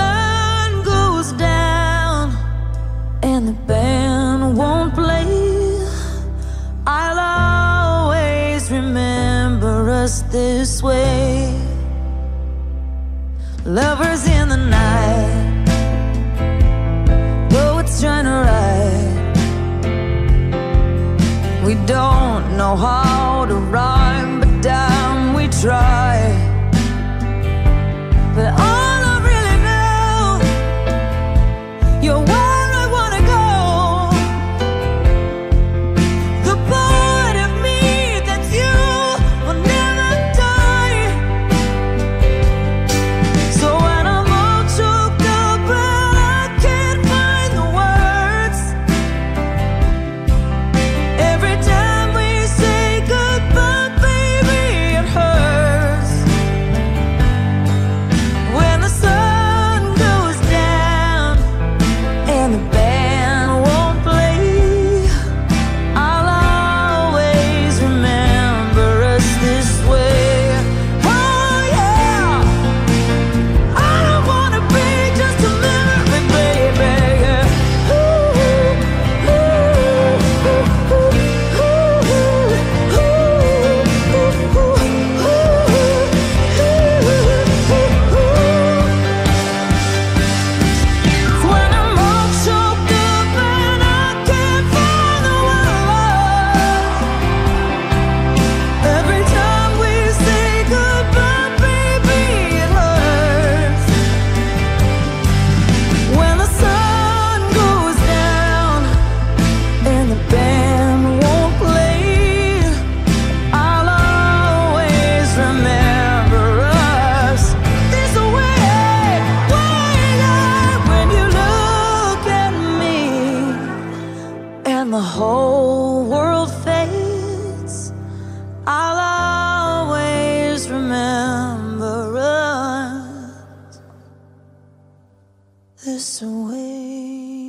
Sun goes down and the band won't play, I'll always remember us this way. Lovers in the night, poets trying to write. We don't know how to rhyme, and the whole world fades. I'll always remember us this way.